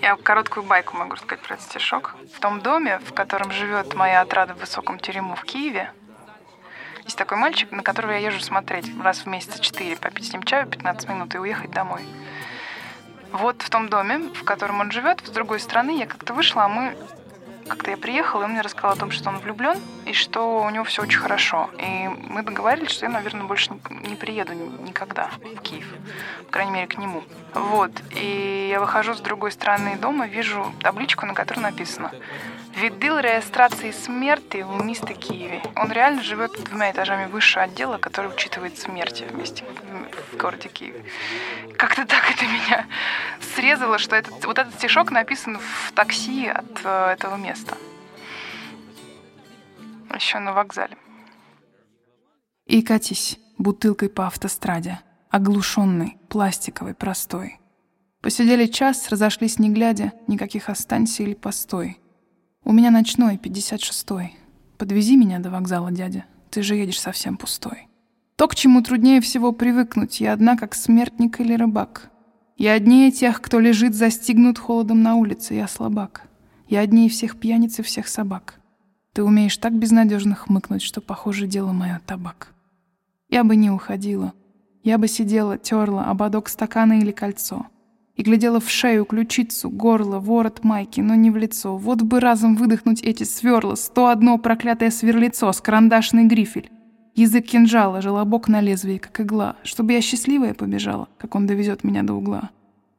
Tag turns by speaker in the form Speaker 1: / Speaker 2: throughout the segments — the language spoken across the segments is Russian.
Speaker 1: Я короткую байку могу рассказать про этот стишок. В том доме, в котором живет моя отрада в высоком тюрьму в Киеве, есть такой мальчик, на которого я езжу смотреть раз в месяц четыре, попить с ним чаю 15 минут и уехать домой. Вот в том доме, в котором он живет, с другой стороны, я как-то вышла, а мы как-то я приехала, и он мне рассказал о том, что он влюблен, и что у него все очень хорошо. И мы договорились, что я, наверное, больше не приеду никогда в Киев. По крайней мере, к нему. Вот. И я выхожу с другой стороны дома, вижу табличку, на которой написано «Відділ реєстрации смерти в місті Киеве». Он реально живет двумя этажами выше отдела, который учитывает смерти вместе в городе Киеве. Как-то так это меня срезало, что этот, вот этот стишок написан в такси от э, этого места. Еще на вокзале.
Speaker 2: И катись бутылкой по автостраде, оглушенный, пластиковый, простой. Посидели час, разошлись не глядя, никаких останься или постой. У меня ночной, 56-й. Подвези меня до вокзала, дядя, ты же едешь совсем пустой. То, к чему труднее всего привыкнуть, я одна, как смертник или рыбак. Я однее тех, кто лежит застигнут холодом на улице, я слабак. Я однее всех пьяниц и всех собак. Ты умеешь так безнадежно хмыкнуть, что, похоже, дело мое табак. Я бы не уходила. Я бы сидела, терла ободок стакана или кольцо. И глядела в шею, ключицу, горло, ворот майки, но не в лицо. Вот бы разом выдохнуть эти сверла, сто одно проклятое сверлицо с карандашный грифель. Язык кинжала, желобок на лезвии, как игла, чтобы я счастливая побежала, как он довезет меня до угла.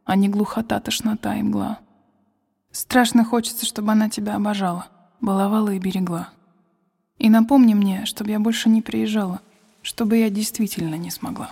Speaker 2: А не глухота, тошнота и мгла. Страшно хочется, чтобы она тебя обожала, баловала и берегла. И напомни мне, чтобы я больше не приезжала, чтобы я действительно не смогла.